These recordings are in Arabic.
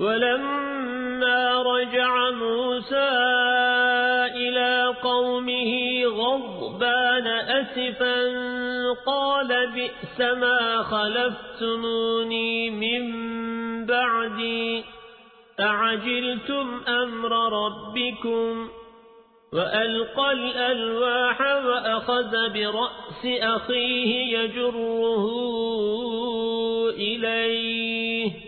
ولما رجع موسى إلى قومه غضبان أسفا قال بئس ما خلفتموني من بعدي أعجلتم أمر ربكم وألقى الألواح وأخذ برأس أخيه يجره إليه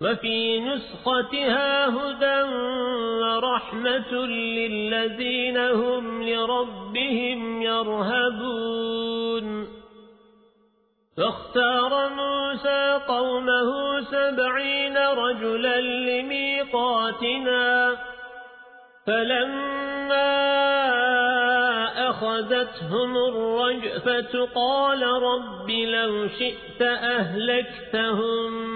وفي نسختها هدى ورحمة للذين هم لربهم يرهبون. فاختار موسى قومه سبعين رجلا لميقاتنا فلما أخذتهم الرجفة قال رب لو شئت أهلكتهم.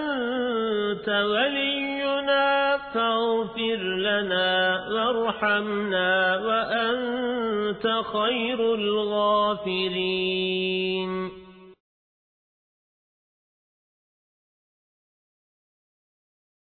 أنت ولينا فاغفر لنا وارحمنا وأنت خير الغافرين.